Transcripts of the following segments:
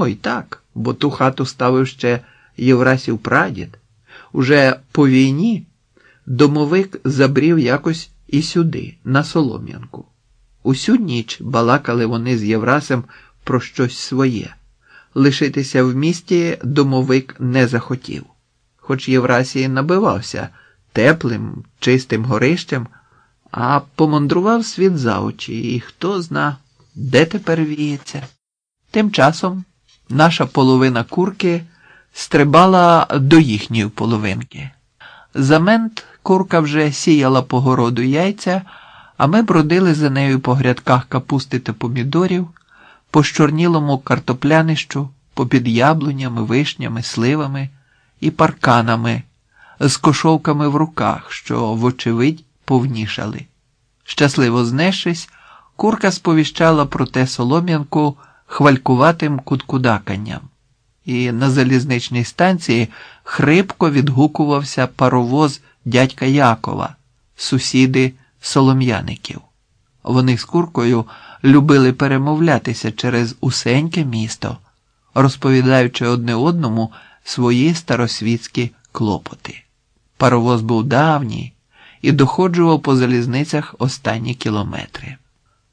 Ой так, бо ту хату ставив ще Єврасів прадід. Уже по війні домовик забрів якось і сюди, на Солом'янку. Усю ніч балакали вони з Єврасем про щось своє. Лишитися в місті домовик не захотів, хоч Єврасій набивався теплим, чистим горищем, а помандрував світ за очі, і хто зна, де тепер віється. Тим часом наша половина курки стрибала до їхньої половинки. За мент курка вже сіяла по городу яйця, а ми бродили за нею по грядках капусти та помідорів, по щорнілому картоплянищу, попід яблунями, вишнями, сливами і парканами, з кошовками в руках, що, вочевидь, повнішали. Щасливо знешись, курка сповіщала про те солом'янку хвалькуватим куткудаканням, і на залізничній станції хрипко відгукувався паровоз дядька Якова, сусіди солом'яників. Вони з куркою любили перемовлятися через усеньке місто, розповідаючи одне одному свої старосвітські клопоти. Паровоз був давній і доходжував по залізницях останні кілометри.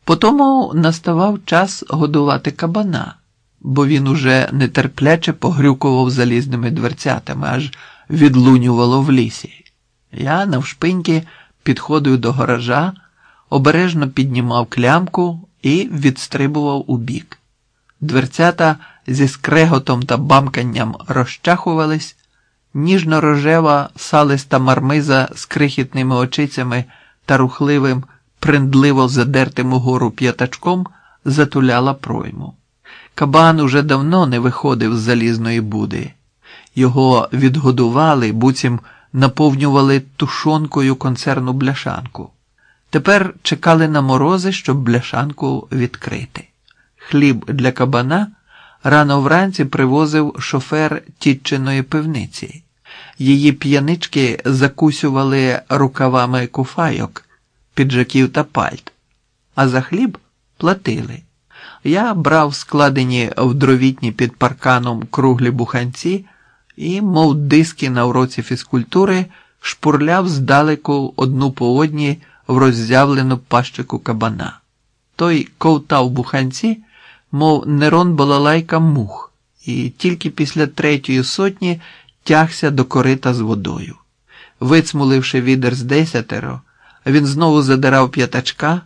Потому наставав час годувати кабана, бо він уже нетерпляче погрюкував залізними дверцятами, аж відлунювало в лісі. Я навшпиньки підходив до гаража, обережно піднімав клямку і відстрибував у бік. Дверцята зі скреготом та бамканням розчахувались, ніжно-рожева салиста мармиза з крихітними очицями та рухливим, приндливо задертим угору п'ятачком затуляла пройму. Кабан уже давно не виходив з залізної буди. Його відгодували, буцім наповнювали тушонкою концерну бляшанку. Тепер чекали на морози, щоб бляшанку відкрити. Хліб для кабана рано вранці привозив шофер тітчиної пивниці. Її п'янички закусювали рукавами куфайок, піджаків та пальт, а за хліб платили. Я брав складені в дровітні під парканом круглі буханці і, мов диски на уроці фізкультури, шпурляв здалеку одну по одній в роззявлену пащику кабана. Той ковтав буханці, мов Нерон балалайка мух, і тільки після третьої сотні тягся до корита з водою. Вицмуливши відер з десятеро, він знову задирав п'ятачка,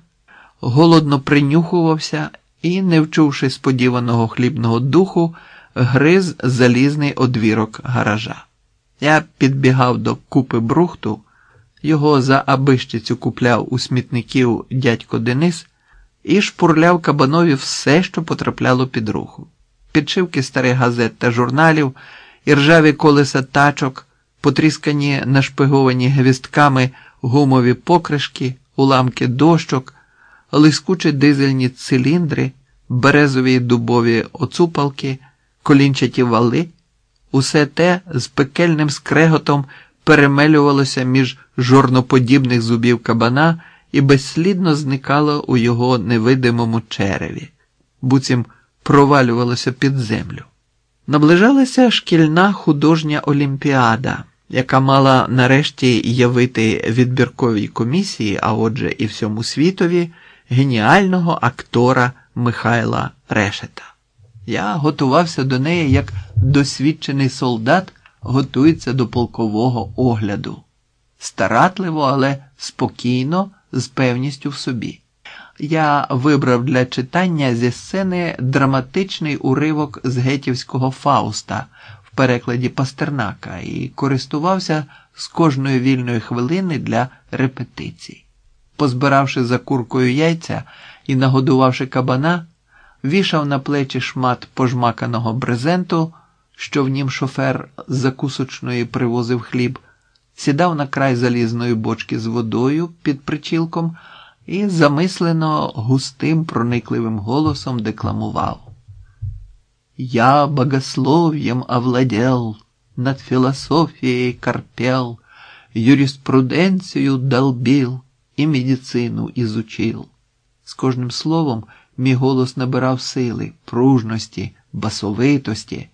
голодно принюхувався і, не вчувши сподіваного хлібного духу, гриз залізний одвірок гаража. Я підбігав до купи брухту, його за абищицю купляв у смітників дядько Денис і шпурляв кабанові все, що потрапляло під руху. Підшивки старих газет та журналів, і ржаві колеса тачок, потріскані нашпиговані гвістками гумові покришки, уламки дощок, лискучі дизельні циліндри, березові дубові оцупалки, колінчаті вали, усе те з пекельним скреготом перемелювалося між жорноподібних зубів кабана і безслідно зникало у його невидимому череві, буцім провалювалося під землю. Наближалася шкільна художня олімпіада, яка мала нарешті явити відбірковій комісії, а отже, і всьому світові, геніального актора Михайла Решета. Я готувався до неї як досвідчений солдат готується до полкового огляду. Старатливо, але спокійно, з певністю в собі. Я вибрав для читання зі сцени драматичний уривок з гетівського Фауста перекладі Пастернака і користувався з кожної вільної хвилини для репетицій. Позбиравши за куркою яйця і нагодувавши кабана, вішав на плечі шмат пожмаканого брезенту, що в нім шофер з закусочної привозив хліб, сідав на край залізної бочки з водою під причілком і замислено густим проникливим голосом декламував. Я богословием овладел, над философией корпел, юриспруденцию долбил і медицину изучил. З кожним словом мій голос набирав сили, пружності, басовитості.